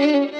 Mm-hmm.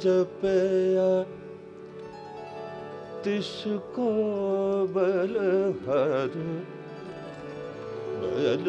ਜਪਿਆ ਤਿਸ ਕੋ ਬਲ ਹਰ ਬਲ ਹਰ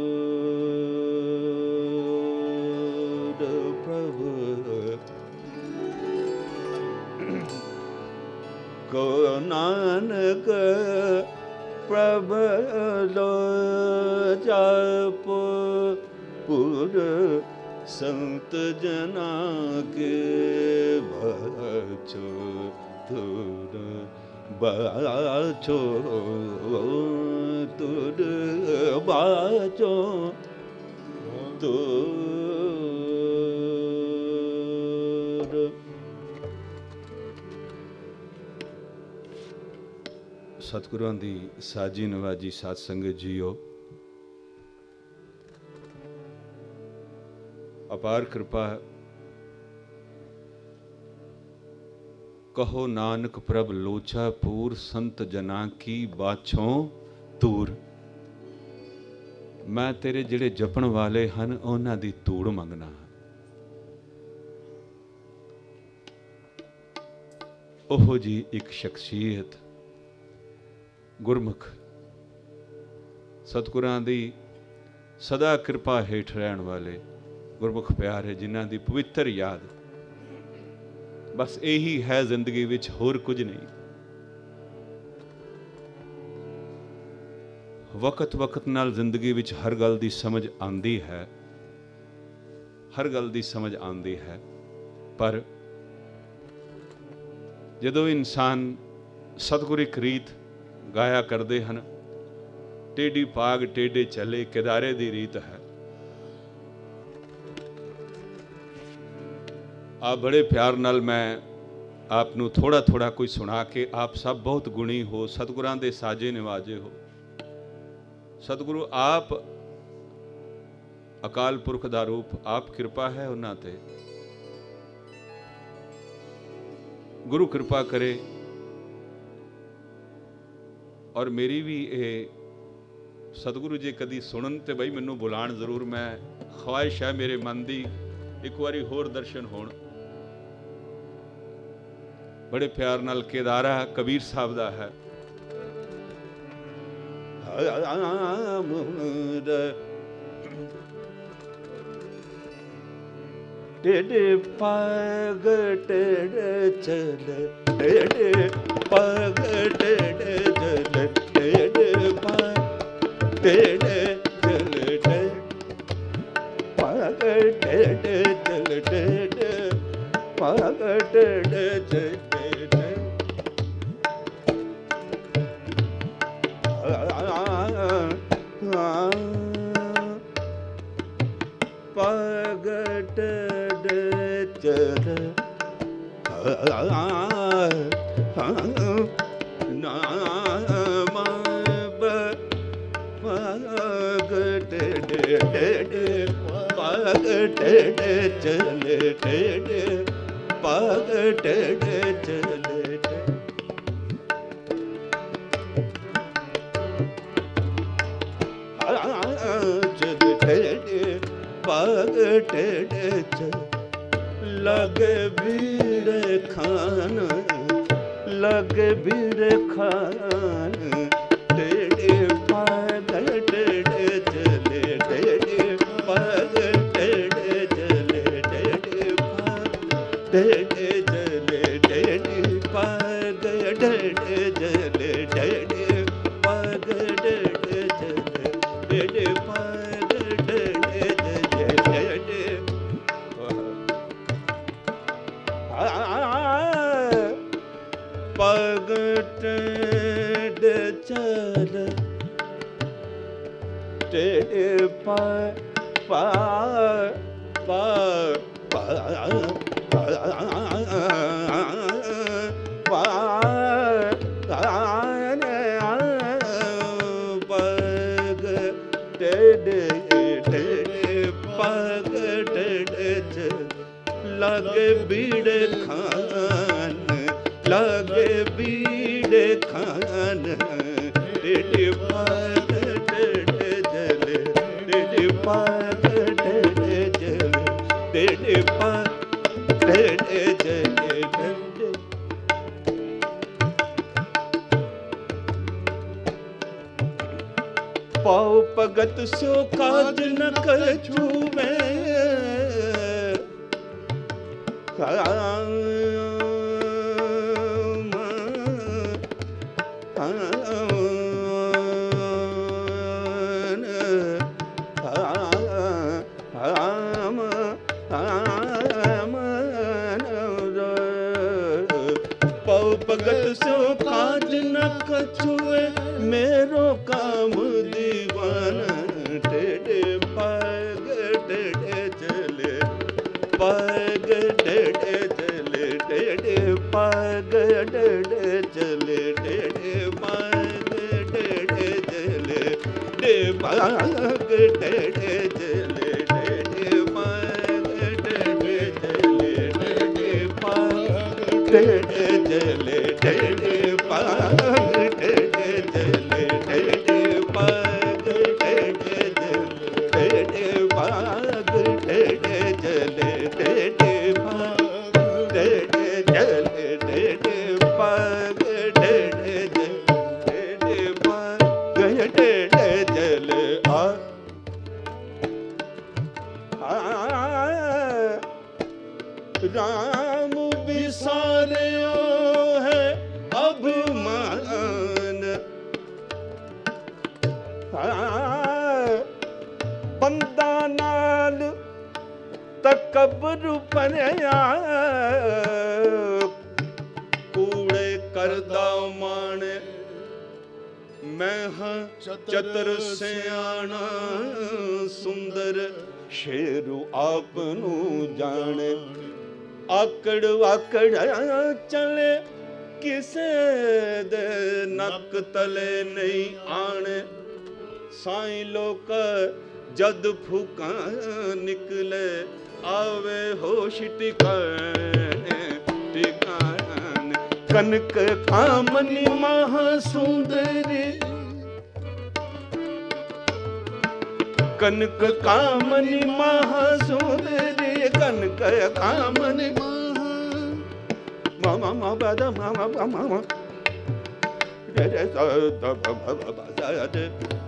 ਨਾਨਕ ਪ੍ਰਭ ਲੋਚਾ ਪੁਰ ਸੰਤ ਜਨਾ ਕੇ ਬਚੋ ਤੁਰ ਬਾਚੋ ਤੁਰ ਬਾਚੋ ਤੁਰ ਸਤਿਗੁਰਾਂ ਦੀ ਸਾਜੀ ਨਵਾਜੀ ਸਾਧ ਸੰਗਤ ਜੀਓ, ਅਪਾਰ ਕਿਰਪਾ ਕਹੋ ਨਾਨਕ ਪ੍ਰਭ ਲੋਚਾ ਪੂਰ ਸੰਤ ਜਨਾ ਕੀ ਬਾਛੋਂ ਤੂਰ ਮੈਂ ਤੇਰੇ ਜਿਹੜੇ ਜਪਣ ਵਾਲੇ ਹਨ, ਉਹਨਾਂ ਦੀ ਤੂੜ ਮੰਗਣਾ ਹਾਂ। ਉਹੋ ਜੀ ਇੱਕ ਸ਼ਖਸੀਅਤ ਗੁਰਮੁਖ। ਸਤਿਗੁਰਾਂ ਦੀ ਸਦਾ ਕਿਰਪਾ ਹੇਠ ਰਹਿਣ ਵਾਲੇ ਗੁਰਮੁਖ ਪਿਆਰੇ, ਜਿਨ੍ਹਾਂ ਦੀ ਪਵਿੱਤਰ ਯਾਦ। ਬਸ ਇਹੀ ਹੈ ਜ਼ਿੰਦਗੀ ਵਿੱਚ ਹੋਰ ਕੁਝ ਨਹੀਂ। ਵਕਤ ਵਕਤ ਨਾਲ ਜ਼ਿੰਦਗੀ ਵਿੱਚ ਹਰ ਗੱਲ ਦੀ ਸਮਝ ਆਉਂਦੀ ਹੈ। ਹਰ ਗੱਲ ਦੀ ਸਮਝ ਆਉਂਦੀ ਹੈ। ਪਰ ਜਦੋਂ ਇਨਸਾਨ ਸਤਿਗੁਰਿਕ ਰੀਤ ਗਾਇਆ ਕਰਦੇ ਹਨ। ਟੇਡੀ ਪਾਗ ਟੇਡੇ ਚੱਲੇ ਕਿਦਾਰੇ ਦੀ ਰੀਤ ਹੈ। ਆ ਬੜੇ ਪਿਆਰ ਨਾਲ ਮੈਂ ਆਪ ਨੂੰ ਥੋੜਾ ਥੋੜਾ ਕੋਈ ਸੁਣਾ ਕੇ ਆਪ ਸਭ ਬਹੁਤ ਗੁਣੀ ਹੋ, ਸਤਿਗੁਰਾਂ ਦੇ ਸਾਜੇ ਨਿਵਾਜੇ ਹੋ। ਸਤਿਗੁਰੂ ਆਪ ਅਕਾਲ ਪੁਰਖ ਦਾ ਰੂਪ, ਆਪ ਕਿਰਪਾ ਹੈ ਉਹਨਾਂ ਤੇ। ਗੁਰੂ ਕਿਰਪਾ ਕਰੇ ਔਰ ਮੇਰੀ ਵੀ ਇਹ ਸਤਿਗੁਰੂ ਜੀ ਕਦੀ ਸੁਣਨ ਤੇ ਬਈ ਮੈਨੂੰ ਬੁਲਾਣ ਜ਼ਰੂਰ, ਮੈਂ ਖੁਆਇਸ਼ ਹੈ ਮੇਰੇ ਮਨ ਦੀ, ਇੱਕ ਵਾਰੀ ਹੋਰ ਦਰਸ਼ਨ ਹੋਣ। ਬੜੇ ਪਿਆਰ ਨਾਲ ਕੇਦਾਰਾ ਕਬੀਰ ਸਾਹਿਬ ਦਾ ਹੈ। ਟੇਡੇ ਪਗ ਟੇਡੇ ਚਲ, ਟੇਡੇ ਪਗ ਟੇਡੇ ਪਗ ਟੇਡੇ ਚਲ ਟੇ ਪਗ ਟੇਡੇ ਚਲ ਟੇਡੇ ਪਗਟ ਚਲੇ ਡੇ ਪਗਟ ਡੇ ਚਲੇ ਡੇ ਜਦ ਪਗ ਠੇਡੇ ਚ ਲਗ ਭੀੜ ਖਾਨ, ਲਗ ਭੀੜ ਖਾਨ। ਪਾ ਪਾ ਪਾ ਪਗ ਟੇਡੇ ਖਾਨ ਲਗ ਬੀੜ ਖਾਨ ਟੇਡੇ ਟੇਡੇ ਪਗ ਟੇਡੇ ਜਲੇ ਟੇਡੇ ਪਾਉ ਭਗਤ ਸੋ ਕਾਜ ਨ ਭਗਤ ਸੋ ਕਾਜ ਨ ਕਛੂਏ, ਮੇਰੋ ਕਾਮ ਦੀਵਾਨ ਟੇਡੇ ਪਗ ਟੇਡੇ ਚਲੇ ਪਗ ਟੇਡੇ ਚਲੇ ਟੇਡੇ ਪਗ ਟੇਡੇ ਚਲੇ ਟੇਡੇ ਪਗ ਟੇਡੇ ਚਲੇ ਡੇ ਪਗ ਟੇਡੇ ਚਲੇ ਟੇਡੇ ਪਗ ਟੇਡੇ ਚਲੇ ਟੇਡੇ ਪਗ ਟੇਡੇ ਚਲੇ ਟੇਡੇ ਬੰਦਾ ਨਾਲ ਤਕਬਰ ਪਰਿਆ ਕੂੜੇ ਕਰਦਾ ਮਾਣ, ਮੈਂ ਹਾਂ ਚਤਰ ਸਿਆਣਾ, ਸੁੰਦਰ ਸ਼ੇਰੂ ਆਪ ਨੂੰ ਜਾਣੇ। ਆਕੜ ਵਾਕੜ ਚਲੇ, ਕਿਸੇ ਦੇ ਨੱਕ ਤਲੇ ਨਹੀਂ ਆਣੇ। ਸਾਈਂ ਲੋਕ ਜਦ ਫੂਕਾਂ ਨਿਕਲੇ, ਆਵੇ ਹੋਸ਼ ਟਿਕਾਣੇ, ਟਿਕਾਣ। ਕਨਕ ਕਾਮਨੀ ਮਹਾ ਸੁੰਦਰੀ ਕਨਕ ਕਾਮਨੀ ਮਹਾ ਸੁੰਦਰੀ ਕਨਕ ਕਾਮਨੀ ਮਾ ਮਾ ਬਦ ਮਾ ਮਾ ਮਾ ਮਾ। ਰੇ ਰੇ ਸ ਦ ਬ ਬ ਬ ਸ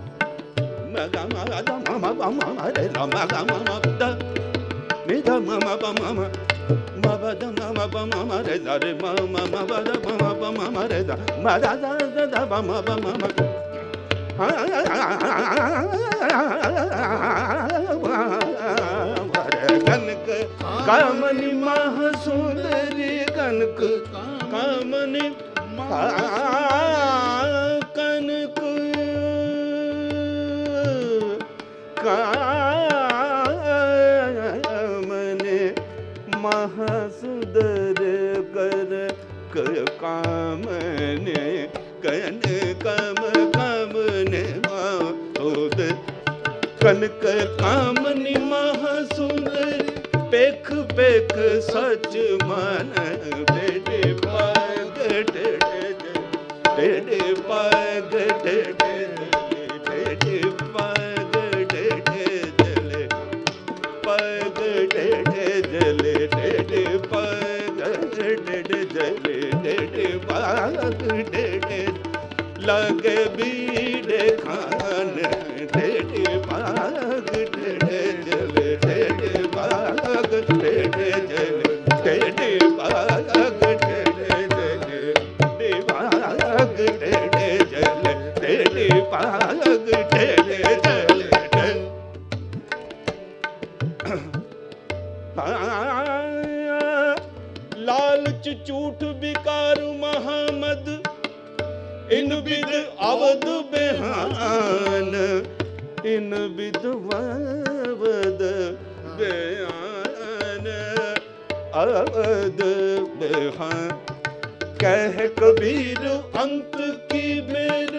ਕਨਕ ਕਾਮਨੀ ਮਹ ਸੁੰਦਰੀ ਕਨਕ ਕਾਮਨੀ ਕਨਕ ਕਾਮਨੇ ਮਹਸੁਦਰ ਕਰ ਕ ਕਾਮਨੇ ਕਨ ਕਮ ਕਾਮਨੇ ਮਹਸੁਦ ਕਨਕ ਕਾਮਨੀ ਮਹਸੁੰਦਰ ਪੇਖ ਪੇਖ ਸਚ ਮਨ ਬੇਟੇ ਪਾਗ ਟੇਟੇ ਟੇਟੇ ਪਾਗ ਟੇਟੇ ਜਲੇ ਟੇਟੇ ਪਾਗ ਟੇਟੇ ਇਨ ਬਿਦ ਅਵਦ ਬਿਹਾਨ, ਇਨ ਬਿਦ ਵਵਦ ਬਿਆਨ ਅਵਦ ਬਿਹਾਨ। ਕਹਿ ਕਬੀਰ ਅੰਤ ਕੀ ਮੇਰ।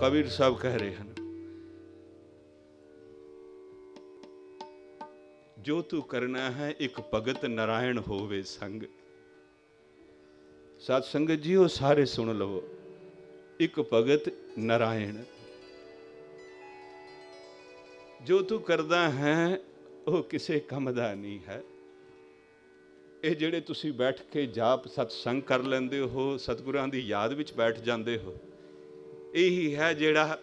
ਕਬੀਰ ਸਾਹਿਬ ਕਹਿ ਰਹੇ ਹਨ, ਜੋ ਤੂੰ ਕਰਨਾ ਹੈ ਇੱਕ ਭਗਤ ਨਾਰਾਇਣ ਹੋਵੇ ਸੰਗ ਸਤ ਸੰਗਤ ਜੀ, ਉਹ ਸਾਰੇ ਸੁਣ ਲਵੋ। ਇੱਕ ਭਗਤ ਨਾਰਾਇਣ। ਜੋ ਤੂੰ ਕਰਦਾ ਹੈ, ਉਹ ਕਿਸੇ ਕੰਮ ਦਾ ਨਹੀਂ ਹੈ। ਇਹ ਜਿਹੜੇ ਤੁਸੀਂ ਬੈਠ ਕੇ ਜਾਪ, ਸਤਸੰਗ ਕਰ ਲੈਂਦੇ ਹੋ, ਸਤਿਗੁਰਾਂ ਦੀ ਯਾਦ ਵਿੱਚ ਬੈਠ ਜਾਂਦੇ ਹੋ, ਇਹੀ ਹੈ ਜਿਹੜਾ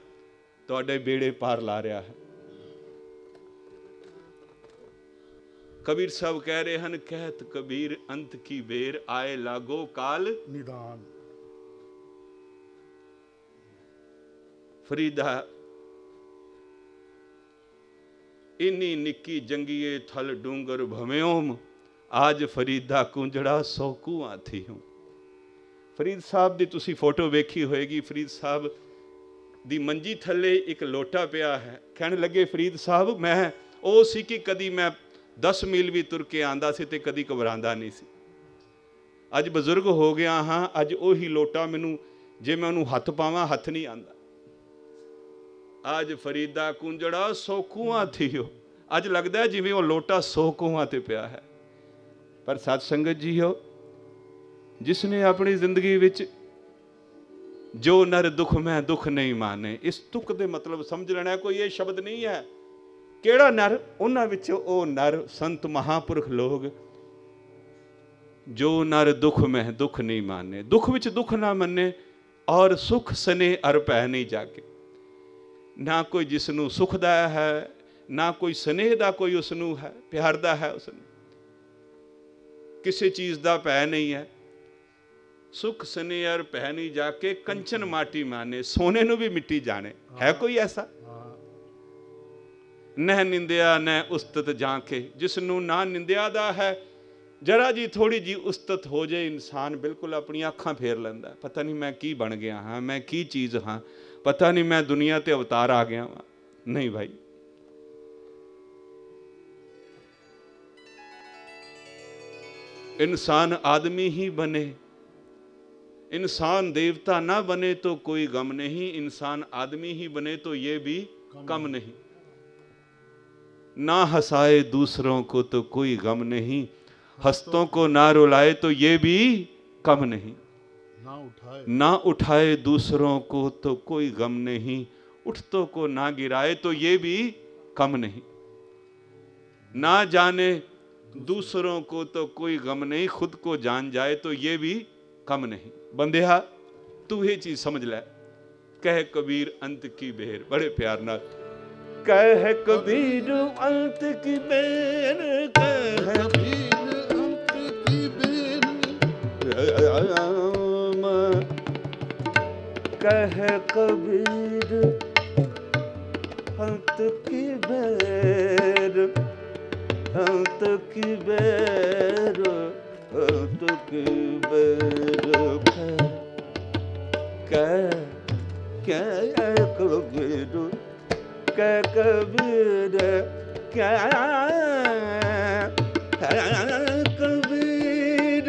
ਤੁਹਾਡੇ ਬੇੜੇ ਪਾਰ ਲਾ ਰਿਹਾ ਹੈ। ਕਬੀਰ ਸਾਹਿਬ ਕਹਿ ਰਹੇ ਹਨ ਕਹਿਤ ਕਬੀਰ ਅੰਤ ਕੀ ਬੇਰ ਆਏ ਲਾਗੋ ਕਾਲ ਨਿਦਾਨ। ਫਰੀਦਾ ਇਨੀ ਨਿੱਕੀ ਜੰਗੀਏ ਥਲ ਡੂੰਗਰ ਭਵਿਓਮ ਆਜ ਫਰੀਦਾ ਕੁੰਜੜਾ ਸੋਕੂ ਆਥੀ ਹੂੰ ਫਰੀਦ ਸਾਹਿਬ ਦੀ ਤੁਸੀਂ ਫੋਟੋ ਵੇਖੀ ਹੋਏਗੀ ਫਰੀਦ ਸਾਹਿਬ ਦੀ ਮੰਜੀ ਥੱਲੇ ਇੱਕ ਲੋਟਾ ਪਿਆ ਹੈ। ਕਹਿਣ ਲੱਗੇ ਫਰੀਦ ਸਾਹਿਬ ਮੈਂ ਉਹ ਸੀ ਕਿ ਕਦੀ ਮੈਂ 10 ਮੀਲ ਵੀ ਤੁਰ ਕੇ ਆਂਦਾ ਸੀ ਤੇ ਕਦੀ ਘਬਰਾਉਂਦਾ ਨਹੀਂ ਸੀ। ਅੱਜ ਬਜ਼ੁਰਗ ਹੋ ਗਿਆ ਹਾਂ, ਅੱਜ ਉਹੀ ਲੋਟਾ ਮੈਨੂੰ, ਜੇ ਮੈਂ ਉਹਨੂੰ ਹੱਥ ਪਾਵਾਂ, ਹੱਥ ਨਹੀਂ ਆਂਦਾ। ਅੱਜ ਫਰੀਦਾ ਕੁੰਜੜਾ ਸੋਕੂਆਂ ਥੀਓ। ਅੱਜ ਲੱਗਦਾ ਜਿਵੇਂ ਉਹ ਲੋਟਾ ਸੋਕੂਆਂ ਤੇ ਪਿਆ ਹੈ। ਪਰ ਸਤ ਸੰਗਤ ਜੀਓ, ਜਿਸ ਨੇ ਆਪਣੀ ਜ਼ਿੰਦਗੀ ਵਿੱਚ ਜੋ ਨਰ ਦੁਖ, ਮੈਂ ਦੁਖ ਨਹੀਂ ਮਾਨੇ, ਇਸ ਤੁਕ ਦੇ ਮਤਲਬ ਸਮਝ ਲੈਣਾ ਕੋਈ ਇਹ ਸ਼ਬਦ ਨਹੀਂ ਹੈ। ਕਿਹੜਾ ਨਰ? ਉਹਨਾਂ ਵਿੱਚ ਉਹ ਨਰ ਸੰਤ ਮਹਾਪੁਰਖ ਲੋਗ ਜੋ ਨਰ ਦੁਖ ਮੈਂ ਦੁਖ ਨਹੀਂ ਮਾਨੇ। ਦੁਖ ਵਿੱਚ ਦੁਖ ਨਾ ਮੰਨੇ ਔਰ ਸੁਖ ਸਨੇ ਅਰ ਭੈ ਨਹੀਂ ਜਾਗੇ। ਨਾ ਕੋਈ ਜਿਸ ਨੂੰ ਸੁਖ ਦਾ ਹੈ ਨਾ ਕੋਈ ਸਨੇਹ ਦਾ ਕੋਈ ਉਸ ਨੂੰ ਹੈ ਪਿਆਰ ਦਾ ਹੈ ਉਸ ਨੂੰ ਕਿਸੇ ਚੀਜ਼ ਦਾ ਭੈ ਨਹੀਂ ਹੈ। ਸੁਖ ਸਨੇਹ ਅਰ ਭੈ ਨਹੀਂ ਜਾ ਕੇ ਕੰਚਨ ਮਾਟੀ ਮਾਨੇ ਸੋਨੇ ਨੂੰ ਵੀ ਮਿੱਟੀ ਜਾਣੇ। ਹੈ। ਕੋਈ ਐਸਾ? ਨਹਿ ਨਿੰਦਿਆ ਨਹਿ ਉਸਤਤ ਜਾਂ ਕੇ ਜਿਸ ਨੂੰ ਨਾ ਨਿੰਦਿਆ ਦਾ ਹੈ ਜਰਾ ਜੀ ਥੋੜੀ ਜੀ ਉਸਤਤ ਹੋ ਜਾਏ ਇਨਸਾਨ ਬਿਲਕੁਲ ਆਪਣੀਆਂ ਅੱਖਾਂ ਫੇਰ ਲੈਂਦਾ ਪਤਾ ਨਹੀਂ ਮੈਂ ਕੀ ਬਣ ਗਿਆ ਹਾਂ ਮੈਂ ਕੀ ਚੀਜ਼ ਹਾਂ ਪਤਾ ਨਹੀਂ ਮੈਂ ਦੁਨੀਆ ਤੇ ਅਵਤਾਰ ਆ ਗਿਆ ਹਾਂ ਨਹੀਂ ਭਾਈ इंसान आदमी ही बने इंसान देवता ना बने तो कोई गम नहीं इंसान आदमी ही बने तो ये भी कम नहीं ना हंसाए दूसरों को तो कोई गम नहीं। हस्तों को ना रुलाए तो ये भी कम नहीं। ना उठाए। ना उठाए दूसरों को तो कोई गम नहीं। उठतों को ना गिराए तो ये भी कम नहीं। ना जाने दूसरों को तो कोई गम नहीं। खुद को जान जाए तो ये भी कम नहीं। बंदेहा तू ये चीज़ समझ ले। कह कबीर अंत की बेर बड़े प्यार नाल। ਕਹਿ ਕਬੀਰ ਅੰਤ ਕੀ ਬੇਨ ਕਹਿ। ਕਬੀਰ ਅੰਤ ਕੀ ਬੇਨ ਕਹਿ ਕਬੀਰ ਅੰਤ ਕੀ ਬੇਨ, ਅੰਤ ਕੀ ਬੇਨ, ਅੰਤ ਕੀ ਬੇਨ ਕਹਿ ਕਹਿ ਕਬੀਰ ਕੈ ਕਬੀਰ ਕੈ ਕਬੀਰ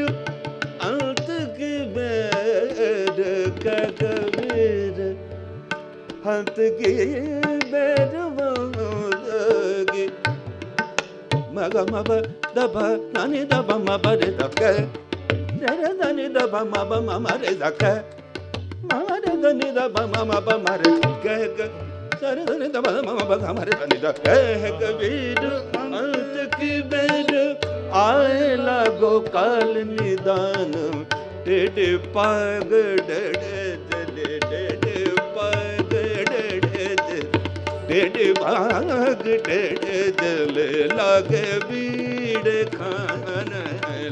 ਅੰਤ ਕਬੀਰ ਕੈ ਕਬੀਰ ਹੰਤ ਕੀ ਬੇਦਵੰਦਗੀ ਮਗ ਮਬ ਦਬ ਨਾਨੀ ਦਬ ਮਬ ਰੇ ਦਬ ਕੈ ਰੇ ਨਾਨੀ ਦਬ ਮਬ ਮਬ ਰੇ ਦਬ ਕੈ ਮਬ ਰੇ ਨਾਨੀ ਦਬ ਮਬ ਮਬ ਰੇ ਦਬ ਕੈ ਕਰਨ ਦਬਦ ਮਮ ਬਦ ਹਮਰ ਤਨਿਦ ਕਹਿ ਕਬੀਰ ਅੰਤ ਕੀ ਬੇਰ ਆਏ ਲਾਗੋ ਕਾਲ ਨਿਦਾਨ ਟੇਡੇ ਪਾਗ ਡੜੇ ਜਲੇ ਡੜੇ ਪਾਗ ਡੜੇ ਟੇਡੇ ਪਾਗ ਡੜੇ ਜਲੇ ਲਾਗੇ ਬੀੜ ਖਾਨ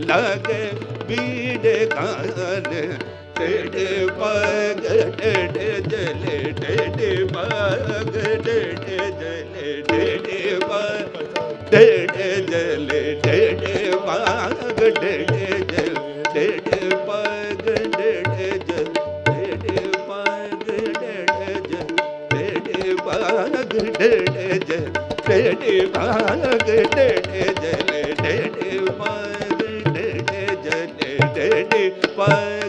ਲਾਗੇ ਬੀੜ ਖਾਨ ਟੇਡੇ ਪਗ ਟੇਡੇ ਜਲੇ ਟੇਡੇ ਪਗ ਟੇਡੇ ਜਲੇ ਟੇਡੇ ਪਗ ਟੇਡੇ ਜਲੇ ਟੇਡੇ ਪਗ ਟੇਡੇ ਜਲੇ ਟੇਡੇ ਪਗ ਟੇਡੇ ਜਲੇ ਟੇਡੇ ਪਗ ਟੇਡੇ ਜਲੇ ਟੇਡੇ ਪਗ ਟੇਡੇ ਜਲੇ ਟੇਡੇ ਪਗ ਟੇਡੇ ਜਲੇ ਟੇਡੇ ਪਗ ਟੇਡੇ ਜਲੇ ਟੇਡੇ ਪਗ